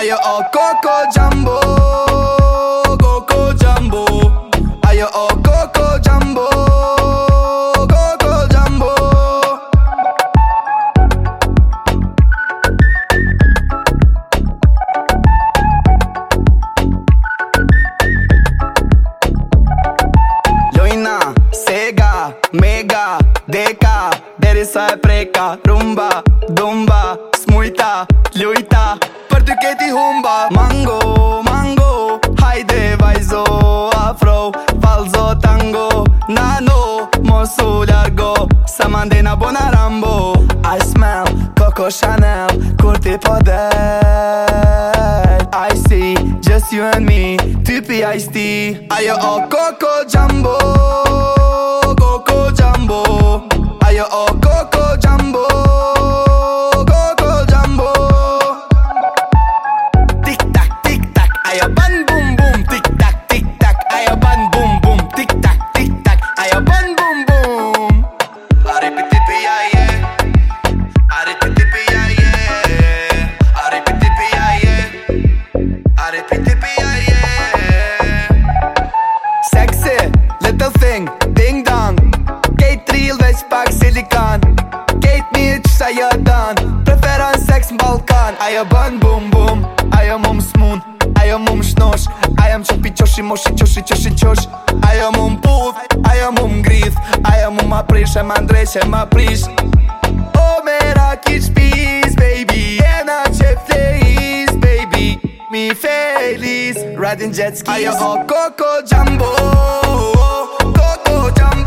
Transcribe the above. Ajo o oh, koko jambo Koko jambo Ajo o oh, Dumba, smujta, lujta, për të këti humba Mango, mango, hajde vajzo Afro, falzo, tango, nano, mosu ljargo Sa mande na bona rambo I smell, Coco Chanel, kur ti po del I see, just you and me, typi ice tea Ajo o oh, Coco Jambo Ayaban bum bum tik tak tik tak Ayaban boom bum Arepiti piya ye Arepiti piya ye Arepiti piya ye Arepiti piya ye Sexy little thing ding dong Gate real veç pak silikon Gate mi sayadan Preferans seks balkan Ayaban boom bum Ayamam smooth. Qoshi moshi qoshi qoshi qoshi Ajo mu më puf, ajo mu më Ajo mu më aprish e më ndrejsh e më aprish O me raki baby Jena që fleiz, baby Mi fejlis, riding jet skis Ajo o, koko jambo Koko jambo